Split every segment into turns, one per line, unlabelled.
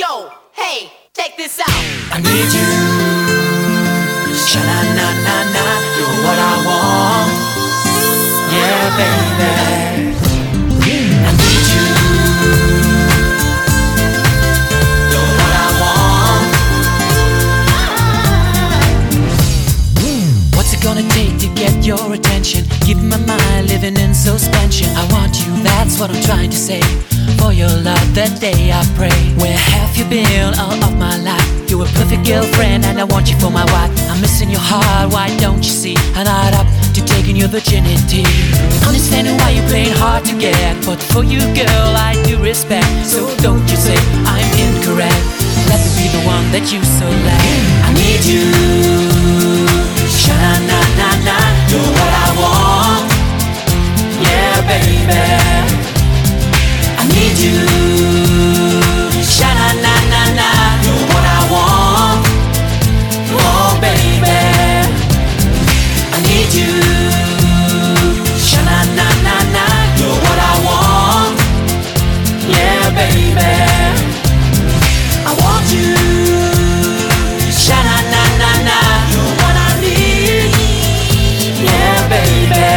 Yo, hey, check this out.
I need you. Sha na na na na. You're what I want. Yeah, baby. I need you. You're what I want. What's it gonna take to get your attention? Keep my mind living in suspension. I want you, that's what I'm trying to say. For your love that day I pray. Where have you been all of my life? You're a perfect girlfriend and I want you for my wife. I'm missing your heart, why don't you see? I'm not up to taking your virginity. Understanding why you're playing hard to get. But for you, girl, I do respect. So don't you say I'm incorrect. Let me be the one that you select. I need you. Sha na na na, you're what I want. Yeah, baby. You. Sha na na na na, you're what I want. Oh, baby. I need you. Sha na na na na, you're what I want. Yeah, baby. I want you. Sha na na na na, you're what I need. Yeah, baby.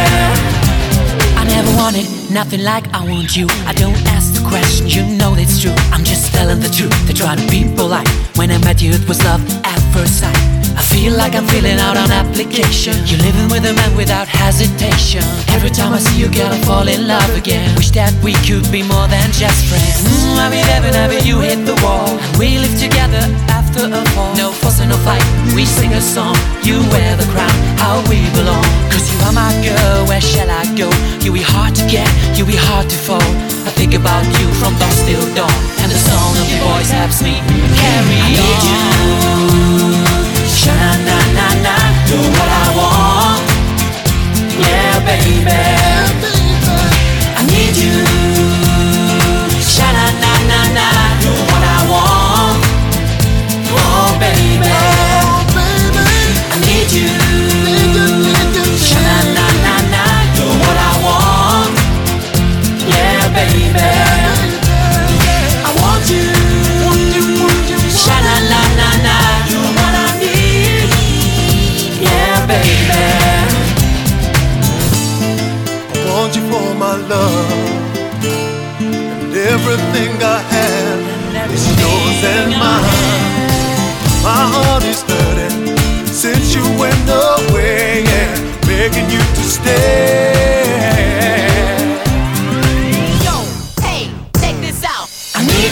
I never wanted nothing like I want you. I don't the question, you know it's true. I'm just telling the truth. They try to be polite. When I met you, it was love at first sight. I feel like I'm filling out an application. You're living with a man without hesitation. Every time I see you, girl, I fall in love again. Wish that we could be more than just friends. Mm, I mean, heaven, heaven, you hit the wall. We live together after a fall. No fuss and no fight. We sing a song. You wear the crown. How we belong. Cause you are my girl. Where shall I go? You be hard to get. You be hard to fall. About you from dawn till dawn. And the song of your voice helps me carry on.
Everything I have is yours and mine. My heart is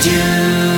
you